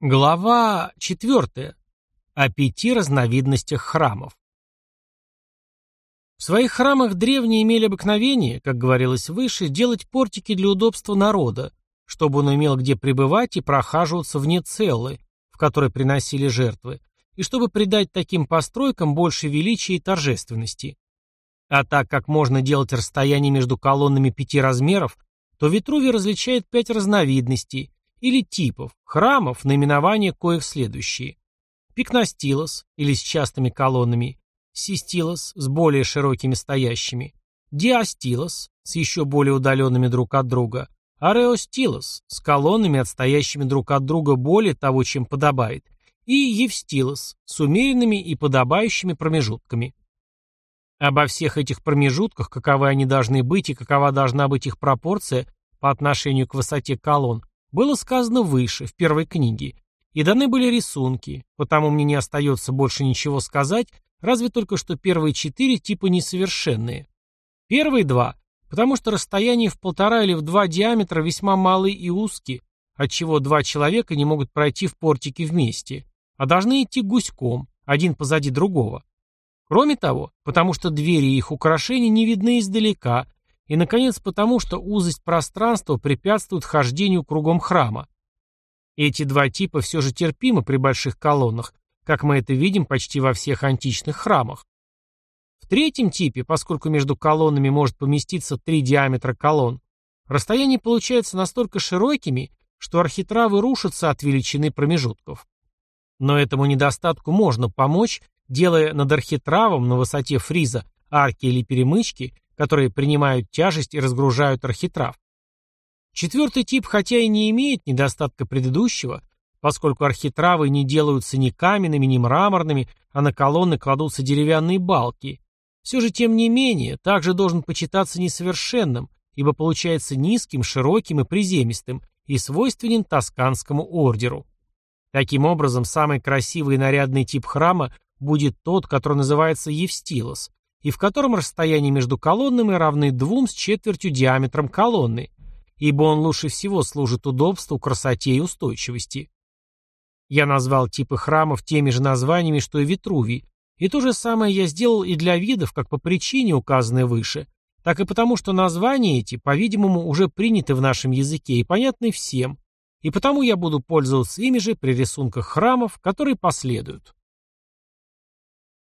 Глава 4. О пяти разновидностях храмов. В своих храмах древние имели обыкновение, как говорилось выше, делать портики для удобства народа, чтобы он имел где пребывать и прохаживаться вне целлы, в которой приносили жертвы, и чтобы придать таким постройкам больше величия и торжественности. А так как можно делать расстояние между колоннами пяти размеров, то Витрувий различает пять разновидностей – или типов, храмов, наименования коих следующие. Пикностилос, или с частыми колоннами, систилос, с более широкими стоящими, диастилос, с еще более удаленными друг от друга, ареостилос, с колоннами, отстоящими друг от друга более того, чем подобает, и евстилос, с умеренными и подобающими промежутками. Обо всех этих промежутках, каковы они должны быть и какова должна быть их пропорция по отношению к высоте колонн, было сказано выше, в первой книге, и даны были рисунки, потому мне не остается больше ничего сказать, разве только что первые четыре типа несовершенные. Первые два, потому что расстояние в полтора или в два диаметра весьма малые и узкие, отчего два человека не могут пройти в портике вместе, а должны идти гуськом, один позади другого. Кроме того, потому что двери и их украшения не видны издалека, и, наконец, потому что узость пространства препятствует хождению кругом храма. Эти два типа все же терпимы при больших колоннах, как мы это видим почти во всех античных храмах. В третьем типе, поскольку между колоннами может поместиться три диаметра колонн, расстояния получаются настолько широкими, что архитравы рушатся от величины промежутков. Но этому недостатку можно помочь, делая над архитравом на высоте фриза арки или перемычки которые принимают тяжесть и разгружают архитрав. Четвертый тип, хотя и не имеет недостатка предыдущего, поскольку архитравы не делаются ни каменными, ни мраморными, а на колонны кладутся деревянные балки, все же, тем не менее, также должен почитаться несовершенным, ибо получается низким, широким и приземистым и свойственен тосканскому ордеру. Таким образом, самый красивый и нарядный тип храма будет тот, который называется Евстилос, и в котором расстояние между колоннами равны двум с четвертью диаметром колонны, ибо он лучше всего служит удобству, красоте и устойчивости. Я назвал типы храмов теми же названиями, что и Витрувий, и то же самое я сделал и для видов, как по причине, указанной выше, так и потому, что названия эти, по-видимому, уже приняты в нашем языке и понятны всем, и потому я буду пользоваться ими же при рисунках храмов, которые последуют.